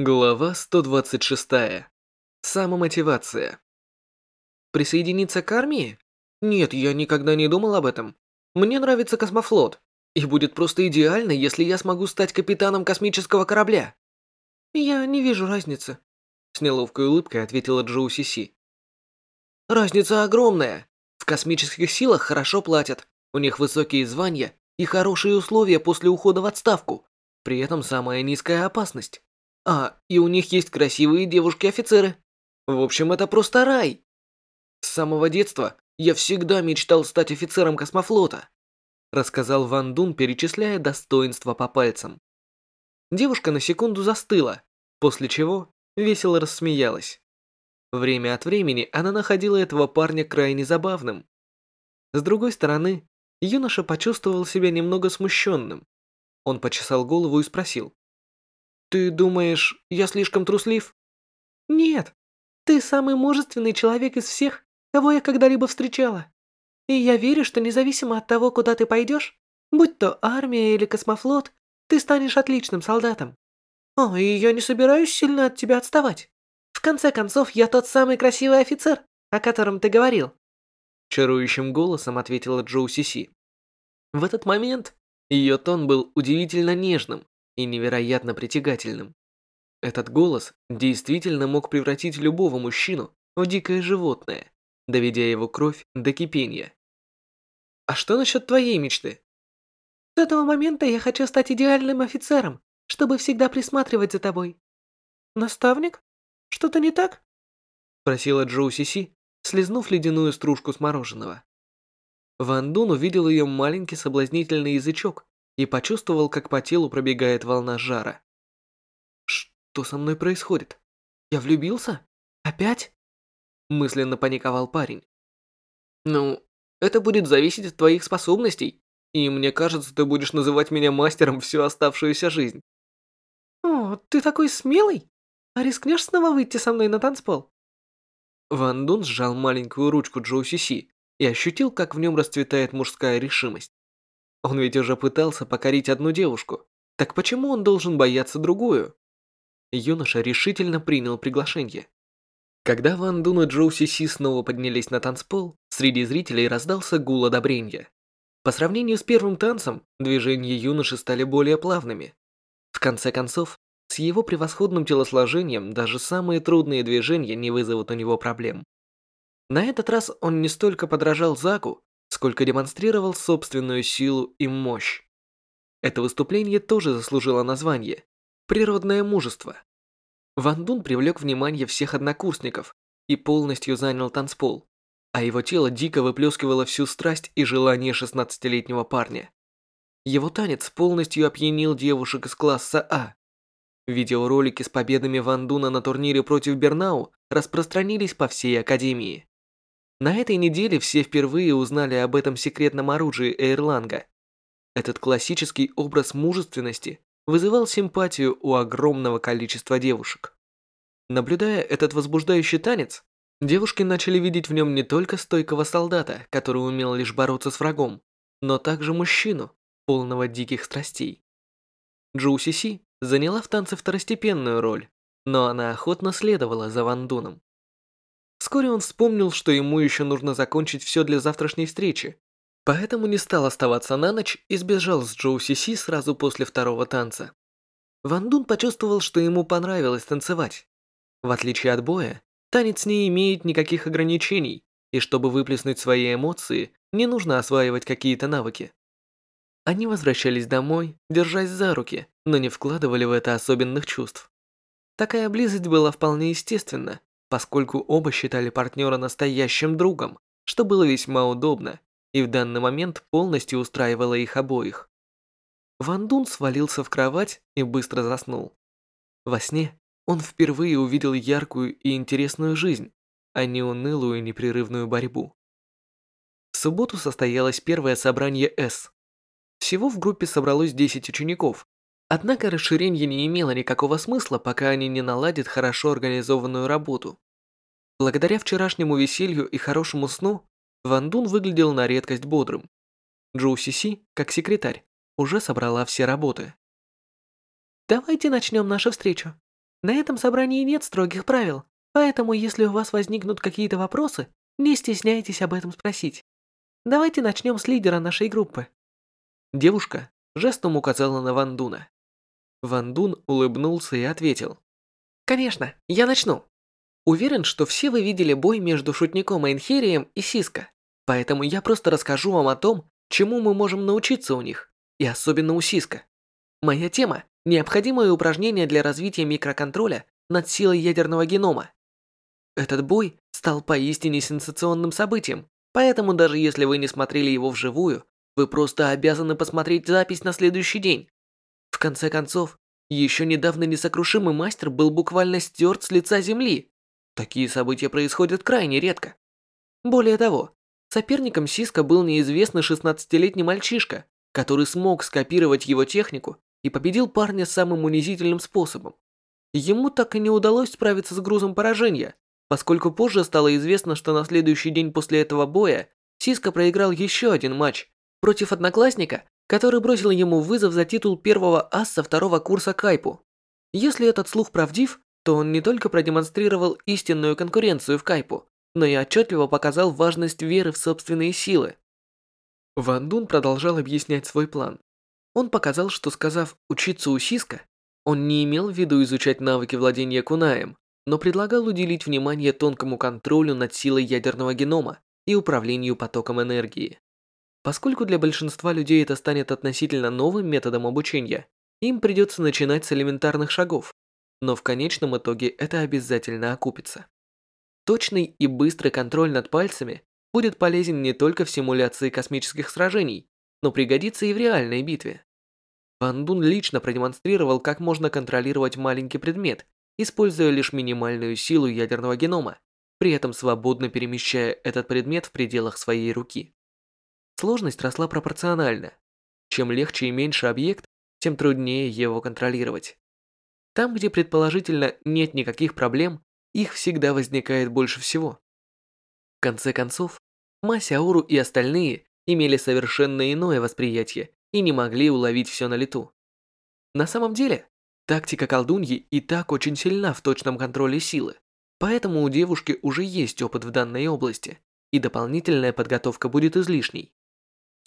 Глава 126. Самомотивация. Присоединиться к армии? Нет, я никогда не думал об этом. Мне нравится космофлот, и будет просто идеально, если я смогу стать капитаном космического корабля. Я не вижу разницы, с неловкой улыбкой ответила Джоу Сиси. Разница огромная. В космических силах хорошо платят, у них высокие звания и хорошие условия после ухода в отставку. При этом самая низкая опасность. А, и у них есть красивые девушки-офицеры. В общем, это просто рай. С самого детства я всегда мечтал стать офицером космофлота, рассказал Ван Дун, перечисляя достоинства по пальцам. Девушка на секунду застыла, после чего весело рассмеялась. Время от времени она находила этого парня крайне забавным. С другой стороны, юноша почувствовал себя немного смущенным. Он почесал голову и спросил. Ты думаешь, я слишком труслив? Нет. Ты самый мужественный человек из всех, кого я когда-либо встречала. И я верю, что независимо от того, куда ты пойдешь, будь то армия или космофлот, ты станешь отличным солдатом. О, и я не собираюсь сильно от тебя отставать. В конце концов, я тот самый красивый офицер, о котором ты говорил. Чарующим голосом ответила Джоу Сиси. В этот момент ее тон был удивительно нежным, и невероятно притягательным. Этот голос действительно мог превратить любого мужчину в дикое животное, доведя его кровь до кипения. А что насчет твоей мечты? С этого момента я хочу стать идеальным офицером, чтобы всегда присматривать за тобой. Наставник? Что-то не так? Спросила Джоу Сиси, слезнув ледяную стружку с мороженого. Ван Дун увидел ее маленький соблазнительный язычок и почувствовал, как по телу пробегает волна жара. Что со мной происходит? Я влюбился? Опять? Мысленно паниковал парень. Ну, это будет зависеть от твоих способностей, и мне кажется, ты будешь называть меня мастером всю оставшуюся жизнь. О, ты такой смелый? А рискнешь снова выйти со мной на танцпол? Ван Дун сжал маленькую ручку Джоу Сиси и ощутил, как в нем расцветает мужская решимость. Он ведь уже пытался покорить одну девушку. Так почему он должен бояться другую? Юноша решительно принял приглашение. Когда Ван Дун и Джоу Си Си снова поднялись на танцпол, среди зрителей раздался гул одобрения. По сравнению с первым танцем, движения юноши стали более плавными. В конце концов, с его превосходным телосложением даже самые трудные движения не вызовут у него проблем. На этот раз он не столько подражал Заку, сколько демонстрировал собственную силу и мощь. Это выступление тоже заслужило название «Природное мужество». Ван Дун привлек внимание всех однокурсников и полностью занял танцпол, а его тело дико выплескивало всю страсть и желание 16-летнего парня. Его танец полностью опьянил девушек из класса А. Видеоролики с победами Ван Дуна на турнире против Бернау распространились по всей Академии. На этой неделе все впервые узнали об этом секретном оружии Эйрланга. Этот классический образ мужественности вызывал симпатию у огромного количества девушек. Наблюдая этот возбуждающий танец, девушки начали видеть в нем не только стойкого солдата, который умел лишь бороться с врагом, но также мужчину, полного диких страстей. Джоу Си заняла в танце второстепенную роль, но она охотно следовала за Ван Дуном. Вскоре он вспомнил, что ему еще нужно закончить все для завтрашней встречи. Поэтому не стал оставаться на ночь и сбежал с Джоу Си Си сразу после второго танца. Ван Дун почувствовал, что ему понравилось танцевать. В отличие от боя, танец не имеет никаких ограничений, и чтобы выплеснуть свои эмоции, не нужно осваивать какие-то навыки. Они возвращались домой, держась за руки, но не вкладывали в это особенных чувств. Такая близость была вполне естественна, поскольку оба считали партнера настоящим другом, что было весьма удобно и в данный момент полностью устраивало их обоих. Ван Дун свалился в кровать и быстро заснул. Во сне он впервые увидел яркую и интересную жизнь, а не унылую непрерывную борьбу. В субботу состоялось первое собрание С. Всего в группе собралось 10 учеников, Однако расширение не имело никакого смысла, пока они не наладят хорошо организованную работу. Благодаря вчерашнему веселью и хорошему сну, Ван Дун выглядел на редкость бодрым. Джоу Си Си, как секретарь, уже собрала все работы. «Давайте начнем нашу встречу. На этом собрании нет строгих правил, поэтому если у вас возникнут какие-то вопросы, не стесняйтесь об этом спросить. Давайте начнем с лидера нашей группы. Девушка жестом указала на Ван Дуна. Ван Дун улыбнулся и ответил. Конечно, я начну. Уверен, что все вы видели бой между шутником Эйнхерием и Сиско, поэтому я просто расскажу вам о том, чему мы можем научиться у них, и особенно у Сиска. Моя тема – необходимые упражнения для развития микроконтроля над силой ядерного генома. Этот бой стал поистине сенсационным событием, поэтому даже если вы не смотрели его вживую, вы просто обязаны посмотреть запись на следующий день. В конце концов, еще недавно несокрушимый мастер был буквально стерт с лица земли. Такие события происходят крайне редко. Более того, соперником Сиска был неизвестный 16-летний мальчишка, который смог скопировать его технику и победил парня самым унизительным способом. Ему так и не удалось справиться с грузом поражения, поскольку позже стало известно, что на следующий день после этого боя Сиска проиграл еще один матч против одноклассника, который бросил ему вызов за титул первого аса второго курса Кайпу. Если этот слух правдив, то он не только продемонстрировал истинную конкуренцию в Кайпу, но и отчетливо показал важность веры в собственные силы. Ван Дун продолжал объяснять свой план. Он показал, что сказав «учиться у Сиска», он не имел в виду изучать навыки владения кунаем, но предлагал уделить внимание тонкому контролю над силой ядерного генома и управлению потоком энергии. Поскольку для большинства людей это станет относительно новым методом обучения, им придется начинать с элементарных шагов, но в конечном итоге это обязательно окупится. Точный и быстрый контроль над пальцами будет полезен не только в симуляции космических сражений, но пригодится и в реальной битве. Ван Дун лично продемонстрировал, как можно контролировать маленький предмет, используя лишь минимальную силу ядерного генома, при этом свободно перемещая этот предмет в пределах своей руки. Сложность росла пропорционально. Чем легче и меньше объект, тем труднее его контролировать. Там, где предположительно нет никаких проблем, их всегда возникает больше всего. В конце концов, Масяуру и остальные имели совершенно иное восприятие и не могли уловить все на лету. На самом деле, тактика колдуньи и так очень сильна в точном контроле силы, поэтому у девушки уже есть опыт в данной области, и дополнительная подготовка будет излишней.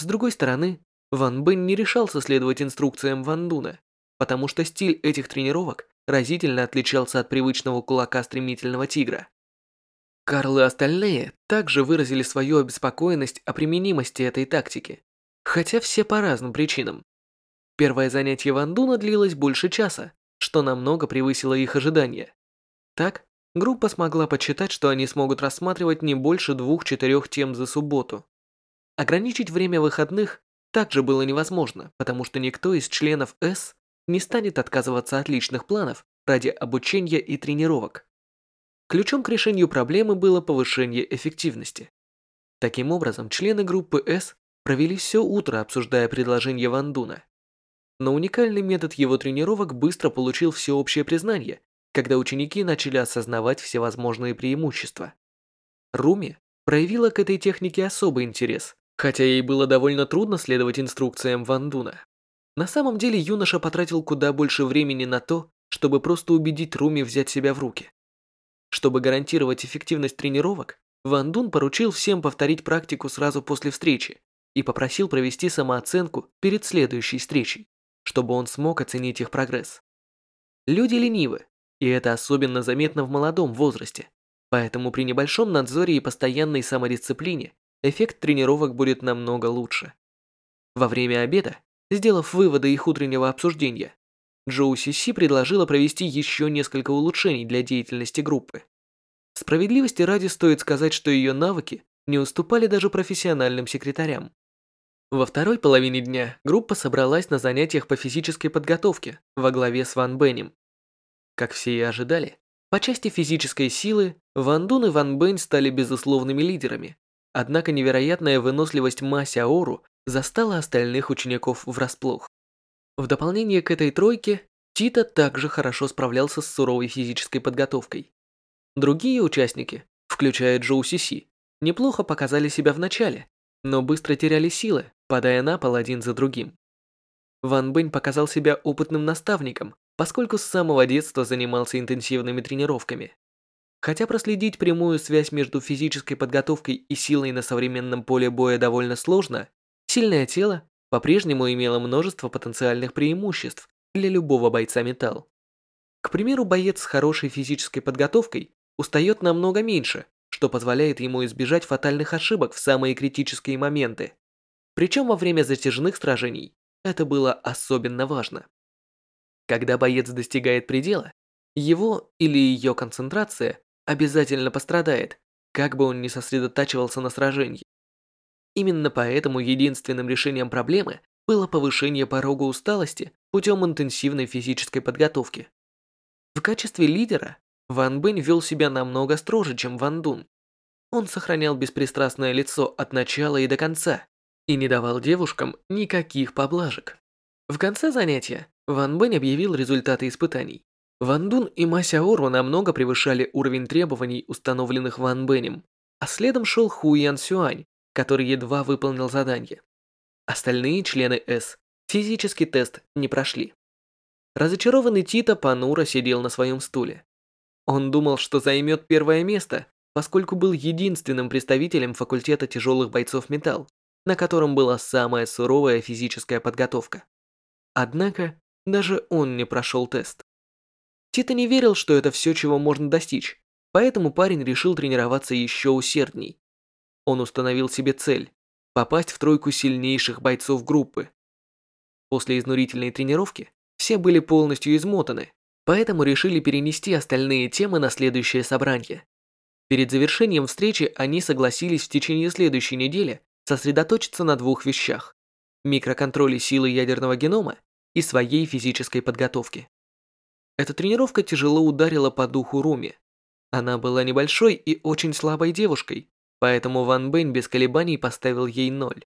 С другой стороны, Ван Бен не решался следовать инструкциям Ван Дуна, потому что стиль этих тренировок разительно отличался от привычного кулака стремительного тигра. Карл и остальные также выразили свою обеспокоенность о применимости этой тактики, хотя все по разным причинам. Первое занятие Ван Дуна длилось больше часа, что намного превысило их ожидания. Так, группа смогла подсчитать, что они смогут рассматривать не больше двух-четырех тем за субботу. Ограничить время выходных также было невозможно, потому что никто из членов С не станет отказываться от личных планов ради обучения и тренировок. Ключом к решению проблемы было повышение эффективности. Таким образом, члены группы С провели все утро, обсуждая предложение Ван Дуна. Но уникальный метод его тренировок быстро получил всеобщее признание, когда ученики начали осознавать всевозможные преимущества. Руми проявила к этой технике особый интерес, хотя ей было довольно трудно следовать инструкциям Ван Дуна. На самом деле юноша потратил куда больше времени на то, чтобы просто убедить Руми взять себя в руки. Чтобы гарантировать эффективность тренировок, Ван Дун поручил всем повторить практику сразу после встречи и попросил провести самооценку перед следующей встречей, чтобы он смог оценить их прогресс. Люди ленивы, и это особенно заметно в молодом возрасте, поэтому при небольшом надзоре и постоянной самодисциплине эффект тренировок будет намного лучше. Во время обеда, сделав выводы их утреннего обсуждения, Джоу Си предложила провести еще несколько улучшений для деятельности группы. Справедливости ради стоит сказать, что ее навыки не уступали даже профессиональным секретарям. Во второй половине дня группа собралась на занятиях по физической подготовке во главе с Ван Бенем. Как все и ожидали, по части физической силы Ван Дун и Ван Бен стали безусловными лидерами, Однако невероятная выносливость Ма Сяору застала остальных учеников врасплох. В дополнение к этой тройке, Тита также хорошо справлялся с суровой физической подготовкой. Другие участники, включая Джоу Сиси, неплохо показали себя в начале, но быстро теряли силы, падая на пол один за другим. Ван Бэнь показал себя опытным наставником, поскольку с самого детства занимался интенсивными тренировками. Хотя проследить прямую связь между физической подготовкой и силой на современном поле боя довольно сложно, сильное тело по-прежнему имело множество потенциальных преимуществ для любого бойца металл. К примеру, боец с хорошей физической подготовкой устает намного меньше, что позволяет ему избежать фатальных ошибок в самые критические моменты. Причем во время затяжных сражений это было особенно важно. Когда боец достигает предела, его или ее концентрация обязательно пострадает, как бы он ни сосредотачивался на сражении. Именно поэтому единственным решением проблемы было повышение порога усталости путем интенсивной физической подготовки. В качестве лидера Ван Бэнь вел себя намного строже, чем Ван Дун. Он сохранял беспристрастное лицо от начала и до конца и не давал девушкам никаких поблажек. В конце занятия Ван Бэнь объявил результаты испытаний. Ван Дун и Ма Сяору намного превышали уровень требований, установленных Ван Бэнем, а следом шел Ху Ян Сюань, который едва выполнил задание. Остальные члены С физический тест не прошли. Разочарованный Тита понуро сидел на своем стуле. Он думал, что займет первое место, поскольку был единственным представителем факультета тяжелых бойцов металл, на котором была самая суровая физическая подготовка. Однако, даже он не прошел тест. Тита не верил, что это все, чего можно достичь, поэтому парень решил тренироваться еще усердней. Он установил себе цель – попасть в тройку сильнейших бойцов группы. После изнурительной тренировки все были полностью измотаны, поэтому решили перенести остальные темы на следующее собрание. Перед завершением встречи они согласились в течение следующей недели сосредоточиться на двух вещах – микроконтроле силы ядерного генома и своей физической подготовке. Эта тренировка тяжело ударила по духу Руми. Она была небольшой и очень слабой девушкой, поэтому Ван Бэйн без колебаний поставил ей ноль.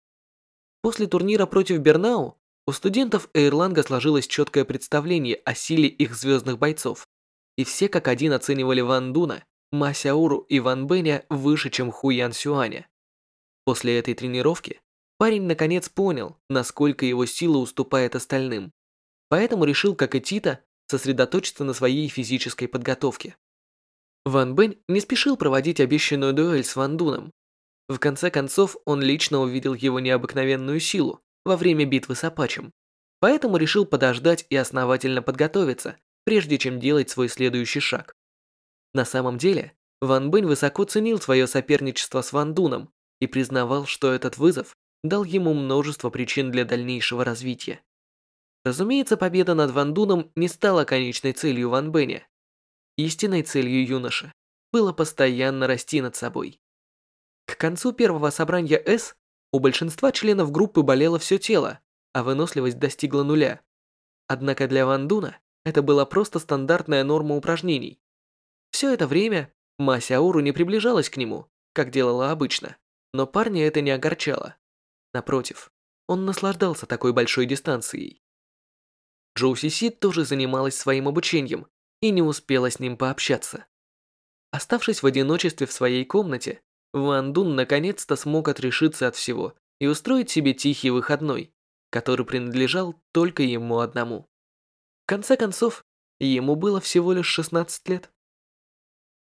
После турнира против Бернау у студентов Эйрланга сложилось четкое представление о силе их звездных бойцов, и все как один оценивали Ван Дуна, Ма Сяуру и Ван Бэня выше, чем Ху Ян Сюаня. После этой тренировки парень наконец понял, насколько его сила уступает остальным, поэтому решил, как и Тита, сосредоточиться на своей физической подготовке. Ван Бэнь не спешил проводить обещанную дуэль с Ван Дуном. В конце концов, он лично увидел его необыкновенную силу во время битвы с Апачем, поэтому решил подождать и основательно подготовиться, прежде чем делать свой следующий шаг. На самом деле, Ван Бэнь высоко ценил свое соперничество с Ван Дуном и признавал, что этот вызов дал ему множество причин для дальнейшего развития. Разумеется, победа над Ван Дуном не стала конечной целью Ван Бэня. Истинной целью юноши было постоянно расти над собой. К концу первого собрания С у большинства членов группы болело все тело, а выносливость достигла нуля. Однако для Ван Дуна это была просто стандартная норма упражнений. Все это время Ма Сяору не приближалась к нему, как делала обычно, но парня это не огорчало. Напротив, он наслаждался такой большой дистанцией. Джоу Си тоже занималась своим обучением, и не успела с ним пообщаться. Оставшись в одиночестве в своей комнате, Ван Дун наконец-то смог отрешиться от всего и устроить себе тихий выходной, который принадлежал только ему одному. В конце концов, ему было всего лишь 16 лет.